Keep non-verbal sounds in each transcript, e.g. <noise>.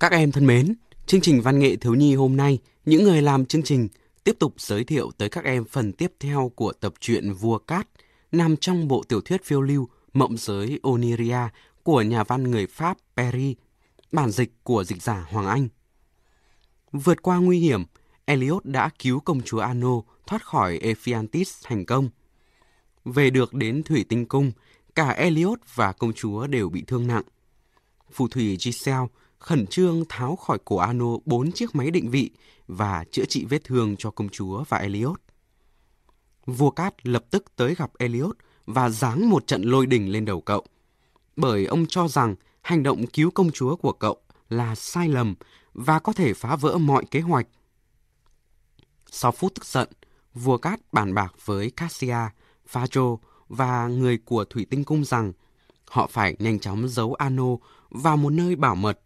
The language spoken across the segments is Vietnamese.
Các em thân mến, chương trình văn nghệ thiếu nhi hôm nay, những người làm chương trình tiếp tục giới thiệu tới các em phần tiếp theo của tập truyện Vua Cát, nằm trong bộ tiểu thuyết phiêu lưu Mộng giới Oniria của nhà văn người Pháp Perry, bản dịch của dịch giả Hoàng Anh. Vượt qua nguy hiểm, Elliot đã cứu công chúa Ano thoát khỏi Ephiantis thành công. Về được đến Thủy Tinh Cung, cả Elliot và công chúa đều bị thương nặng. Phù thủy Giselle khẩn trương tháo khỏi cổ Ano bốn chiếc máy định vị và chữa trị vết thương cho công chúa và Elliot. Vua Cát lập tức tới gặp Elliot và giáng một trận lôi đình lên đầu cậu. Bởi ông cho rằng hành động cứu công chúa của cậu là sai lầm và có thể phá vỡ mọi kế hoạch. Sau phút tức giận, vua Cát bàn bạc với Cassia, Phajo và người của Thủy Tinh Cung rằng họ phải nhanh chóng giấu Ano vào một nơi bảo mật.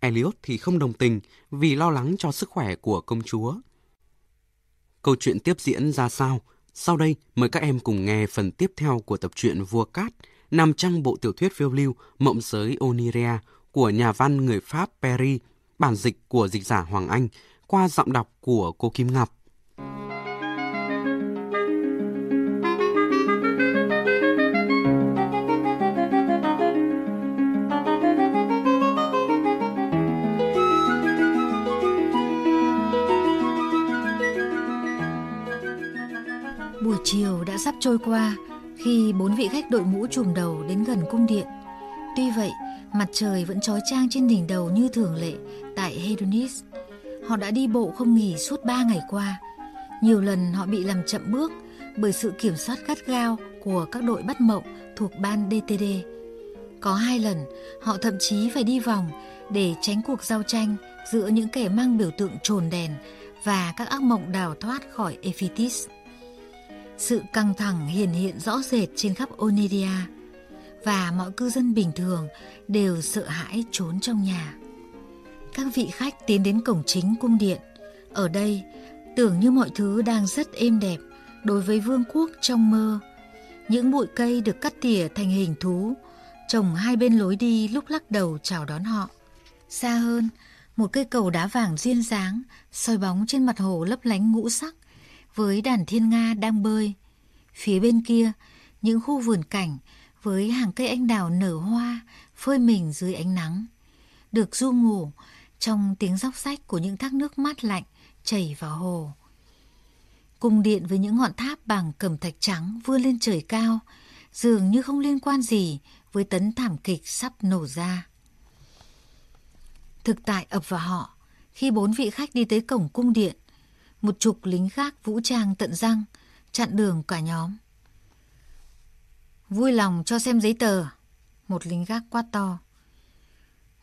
Elliot thì không đồng tình vì lo lắng cho sức khỏe của công chúa. Câu chuyện tiếp diễn ra sao? Sau đây mời các em cùng nghe phần tiếp theo của tập truyện Vua Cát nằm trong bộ tiểu thuyết phiêu lưu Mộng giới Oniria của nhà văn người Pháp Perry, bản dịch của dịch giả Hoàng Anh qua giọng đọc của cô Kim Ngọc. Trôi qua khi bốn vị khách đội mũ trùm đầu đến gần cung điện. Tuy vậy, mặt trời vẫn trói trang trên đỉnh đầu như thường lệ tại Hedonis. Họ đã đi bộ không nghỉ suốt ba ngày qua. Nhiều lần họ bị làm chậm bước bởi sự kiểm soát gắt gao của các đội bắt mộng thuộc ban DTD. Có hai lần, họ thậm chí phải đi vòng để tránh cuộc giao tranh giữa những kẻ mang biểu tượng trồn đèn và các ác mộng đào thoát khỏi Ephitis. Sự căng thẳng hiển hiện rõ rệt trên khắp Onedia và mọi cư dân bình thường đều sợ hãi trốn trong nhà. Các vị khách tiến đến cổng chính cung điện. Ở đây, tưởng như mọi thứ đang rất êm đẹp đối với vương quốc trong mơ. Những bụi cây được cắt tỉa thành hình thú, trồng hai bên lối đi lúc lắc đầu chào đón họ. Xa hơn, một cây cầu đá vàng duyên dáng, soi bóng trên mặt hồ lấp lánh ngũ sắc, với đàn thiên nga đang bơi. Phía bên kia, những khu vườn cảnh với hàng cây anh đào nở hoa phơi mình dưới ánh nắng. Được du ngủ trong tiếng róc rách của những thác nước mát lạnh chảy vào hồ. Cung điện với những ngọn tháp bằng cẩm thạch trắng vươn lên trời cao, dường như không liên quan gì với tấn thảm kịch sắp nổ ra. Thực tại ập vào họ khi bốn vị khách đi tới cổng cung điện một chục lính gác vũ trang tận răng, chặn đường cả nhóm. Vui lòng cho xem giấy tờ, một lính gác quát to.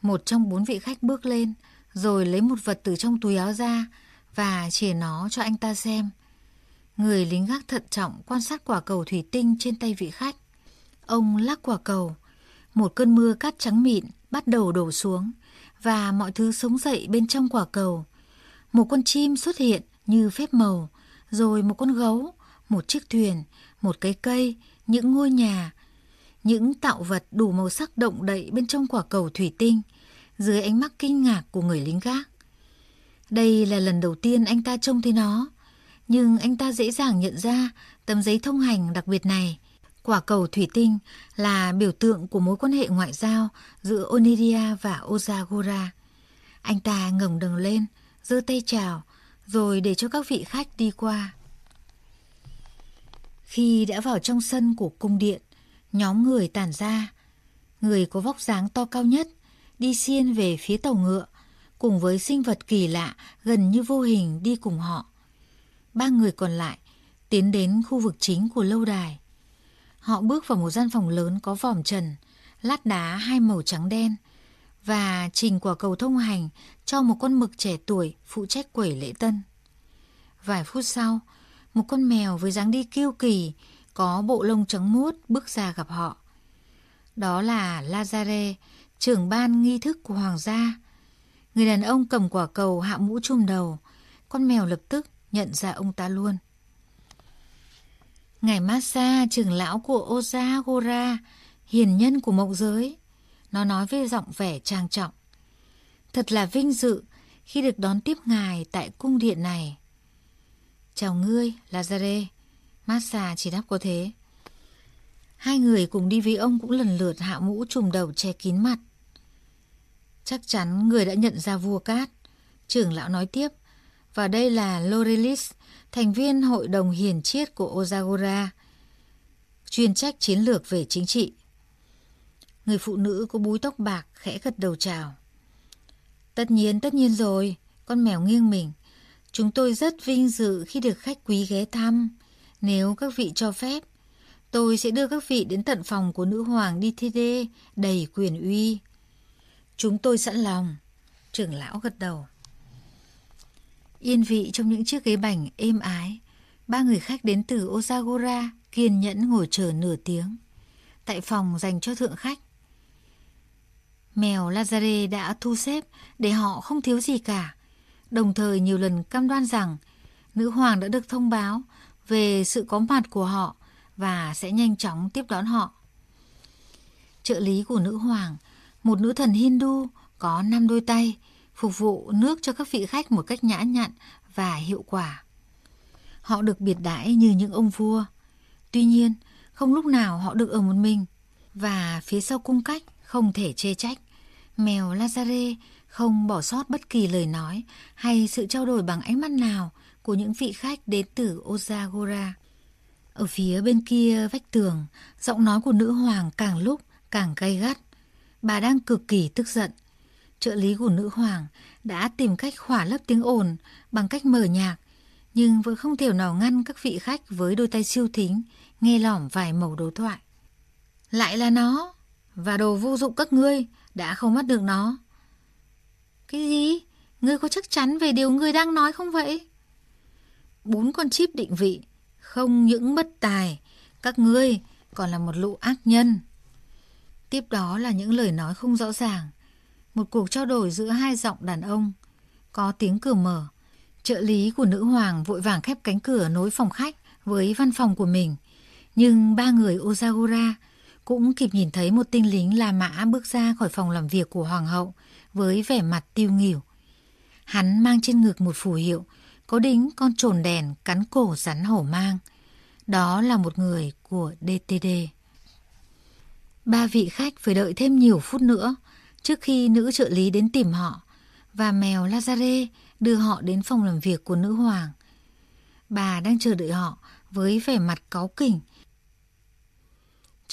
Một trong bốn vị khách bước lên, rồi lấy một vật từ trong túi áo ra và chỉ nó cho anh ta xem. Người lính gác thận trọng quan sát quả cầu thủy tinh trên tay vị khách. Ông lắc quả cầu, một cơn mưa cát trắng mịn bắt đầu đổ xuống và mọi thứ sống dậy bên trong quả cầu. Một con chim xuất hiện như phép màu, rồi một con gấu, một chiếc thuyền, một cái cây, những ngôi nhà, những tạo vật đủ màu sắc động đậy bên trong quả cầu thủy tinh, dưới ánh mắt kinh ngạc của người lính gác. Đây là lần đầu tiên anh ta trông thấy nó, nhưng anh ta dễ dàng nhận ra tấm giấy thông hành đặc biệt này. Quả cầu thủy tinh là biểu tượng của mối quan hệ ngoại giao giữa Oniria và Ozagora. Anh ta ngẩng đầu lên, giơ tay chào, rồi để cho các vị khách đi qua. Khi đã vào trong sân của cung điện, nhóm người tản ra. Người có vóc dáng to cao nhất đi xiên về phía tàu ngựa, cùng với sinh vật kỳ lạ gần như vô hình đi cùng họ. Ba người còn lại tiến đến khu vực chính của lâu đài. Họ bước vào một gian phòng lớn có vòm trần, lát đá hai màu trắng đen và trình quả cầu thông hành cho một con mực trẻ tuổi phụ trách quẩy lễ tân. Vài phút sau, một con mèo với dáng đi kiêu kỳ, có bộ lông trắng muốt bước ra gặp họ. Đó là Lazare, trưởng ban nghi thức của hoàng gia. Người đàn ông cầm quả cầu hạ mũ trùm đầu, con mèo lập tức nhận ra ông ta luôn. Ngài Massa, trưởng lão của Ozagora, hiền nhân của mộng giới. Nó nói với giọng vẻ trang trọng. Thật là vinh dự khi được đón tiếp ngài tại cung điện này. Chào ngươi, Lazare. Massa chỉ đáp có thế. Hai người cùng đi với ông cũng lần lượt hạ mũ trùm đầu che kín mặt. Chắc chắn người đã nhận ra vua cát. Trưởng lão nói tiếp. Và đây là Lorelis, thành viên hội đồng hiền triết của Ozagora, chuyên trách chiến lược về chính trị. Người phụ nữ có búi tóc bạc khẽ gật đầu chào. Tất nhiên, tất nhiên rồi, con mèo nghiêng mình. Chúng tôi rất vinh dự khi được khách quý ghé thăm. Nếu các vị cho phép, tôi sẽ đưa các vị đến tận phòng của nữ hoàng đi thi đê đầy quyền uy. Chúng tôi sẵn lòng. Trưởng lão gật đầu. Yên vị trong những chiếc ghế bành êm ái, ba người khách đến từ Osagora kiên nhẫn ngồi chờ nửa tiếng. Tại phòng dành cho thượng khách, Mèo Lazare đã thu xếp để họ không thiếu gì cả, đồng thời nhiều lần cam đoan rằng nữ hoàng đã được thông báo về sự có mặt của họ và sẽ nhanh chóng tiếp đón họ. Trợ lý của nữ hoàng, một nữ thần Hindu có năm đôi tay, phục vụ nước cho các vị khách một cách nhã nhặn và hiệu quả. Họ được biệt đãi như những ông vua. Tuy nhiên, không lúc nào họ được ở một mình. Và phía sau cung cách không thể chê trách. Mèo Lazare không bỏ sót bất kỳ lời nói hay sự trao đổi bằng ánh mắt nào của những vị khách đến từ Ozagora. Ở phía bên kia vách tường, giọng nói của nữ hoàng càng lúc càng gay gắt. Bà đang cực kỳ tức giận. Trợ lý của nữ hoàng đã tìm cách khỏa lấp tiếng ồn bằng cách mở nhạc, nhưng vẫn không thể nào ngăn các vị khách với đôi tay siêu thính nghe lỏm vài mẩu đối thoại. Lại là nó, và đồ vô dụng các ngươi đã không bắt được nó. Cái gì? Ngươi có chắc chắn về điều ngươi đang nói không vậy? Bốn con chip định vị, không những bất tài, các ngươi còn là một lũ ác nhân. Tiếp đó là những lời nói không rõ ràng. Một cuộc trao đổi giữa hai giọng đàn ông. Có tiếng cửa mở. Trợ lý của nữ hoàng vội vàng khép cánh cửa nối phòng khách với văn phòng của mình. Nhưng ba người Ozagora cũng kịp nhìn thấy một tinh lính La Mã bước ra khỏi phòng làm việc của hoàng hậu với vẻ mặt tiêu nghỉu. Hắn mang trên ngực một phù hiệu, có đính con trồn đèn cắn cổ rắn hổ mang. Đó là một người của DTD. Ba vị khách phải đợi thêm nhiều phút nữa trước khi nữ trợ lý đến tìm họ và mèo Lazare đưa họ đến phòng làm việc của nữ hoàng. Bà đang chờ đợi họ với vẻ mặt cáu kỉnh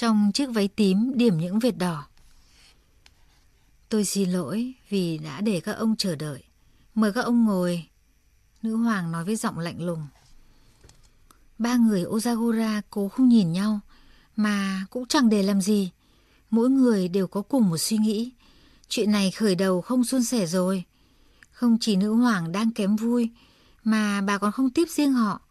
trong chiếc váy tím điểm những vệt đỏ. Tôi xin lỗi vì đã để các ông chờ đợi. Mời các ông ngồi. Nữ hoàng nói với giọng lạnh lùng. Ba người Ozagora cố không nhìn nhau, mà cũng chẳng để làm gì. Mỗi người đều có cùng một suy nghĩ. Chuyện này khởi đầu không suôn sẻ rồi. Không chỉ nữ hoàng đang kém vui, mà bà còn không tiếp riêng họ.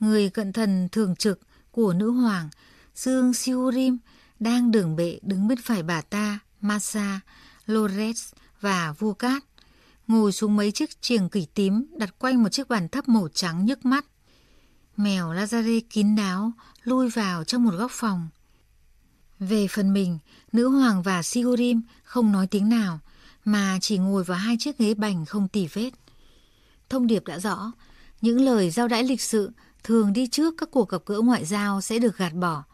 Người cận thần thường trực của nữ hoàng Dương Siurim đang đường bệ đứng bên phải bà ta, Masa, Lores và vua cát, ngồi xuống mấy chiếc chiềng kỷ tím đặt quanh một chiếc bàn thấp màu trắng nhức mắt. Mèo Lazare kín đáo lui vào trong một góc phòng. Về phần mình, nữ hoàng và Sigurim không nói tiếng nào, mà chỉ ngồi vào hai chiếc ghế bành không tỉ vết. Thông điệp đã rõ, những lời giao đãi lịch sự thường đi trước các cuộc gặp gỡ ngoại giao sẽ được gạt bỏ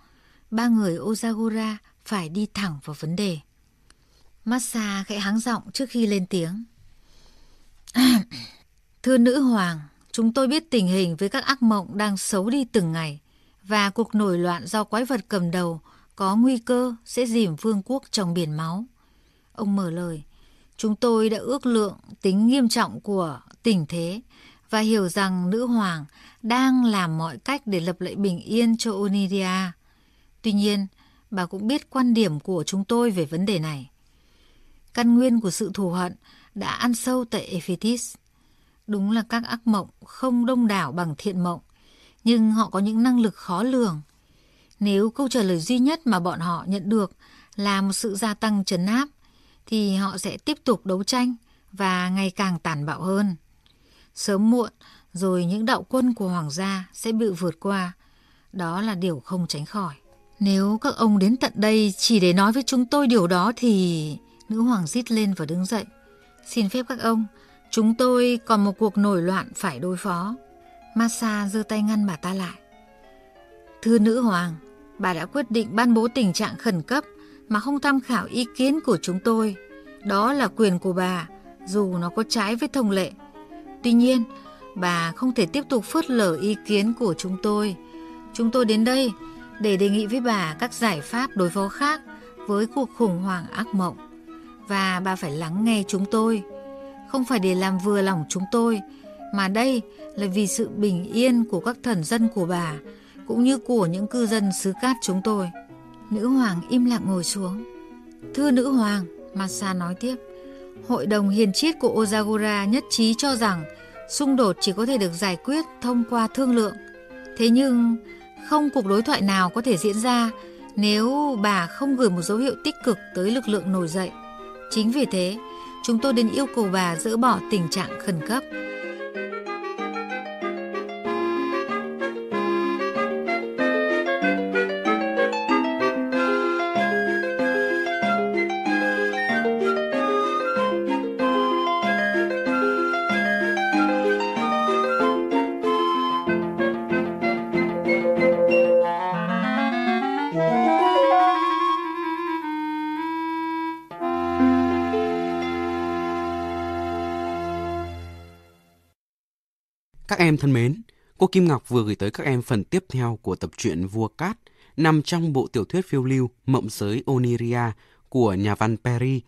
ba người Ozagora phải đi thẳng vào vấn đề. Massa khẽ háng giọng trước khi lên tiếng. <clears throat> Thưa nữ hoàng, chúng tôi biết tình hình với các ác mộng đang xấu đi từng ngày và cuộc nổi loạn do quái vật cầm đầu có nguy cơ sẽ dìm vương quốc trong biển máu. Ông mở lời, chúng tôi đã ước lượng tính nghiêm trọng của tình thế và hiểu rằng nữ hoàng đang làm mọi cách để lập lại bình yên cho Onidia. Tuy nhiên, bà cũng biết quan điểm của chúng tôi về vấn đề này. Căn nguyên của sự thù hận đã ăn sâu tại Ephetis. Đúng là các ác mộng không đông đảo bằng thiện mộng, nhưng họ có những năng lực khó lường. Nếu câu trả lời duy nhất mà bọn họ nhận được là một sự gia tăng trấn áp, thì họ sẽ tiếp tục đấu tranh và ngày càng tàn bạo hơn. Sớm muộn, rồi những đạo quân của hoàng gia sẽ bị vượt qua. Đó là điều không tránh khỏi. Nếu các ông đến tận đây chỉ để nói với chúng tôi điều đó thì... Nữ hoàng rít lên và đứng dậy. Xin phép các ông, chúng tôi còn một cuộc nổi loạn phải đối phó. Massa giơ tay ngăn bà ta lại. Thưa nữ hoàng, bà đã quyết định ban bố tình trạng khẩn cấp mà không tham khảo ý kiến của chúng tôi. Đó là quyền của bà, dù nó có trái với thông lệ. Tuy nhiên, bà không thể tiếp tục phớt lờ ý kiến của chúng tôi. Chúng tôi đến đây để đề nghị với bà các giải pháp đối phó khác với cuộc khủng hoảng ác mộng. Và bà phải lắng nghe chúng tôi, không phải để làm vừa lòng chúng tôi, mà đây là vì sự bình yên của các thần dân của bà, cũng như của những cư dân xứ cát chúng tôi. Nữ hoàng im lặng ngồi xuống. Thưa nữ hoàng, Massa nói tiếp, Hội đồng hiền triết của Ozagora nhất trí cho rằng xung đột chỉ có thể được giải quyết thông qua thương lượng. Thế nhưng không cuộc đối thoại nào có thể diễn ra nếu bà không gửi một dấu hiệu tích cực tới lực lượng nổi dậy. Chính vì thế, chúng tôi đến yêu cầu bà dỡ bỏ tình trạng khẩn cấp. Em thân mến, cô Kim Ngọc vừa gửi tới các em phần tiếp theo của tập truyện Vua Cát nằm trong bộ tiểu thuyết phiêu lưu Mộng giới Oniria của nhà văn Perry.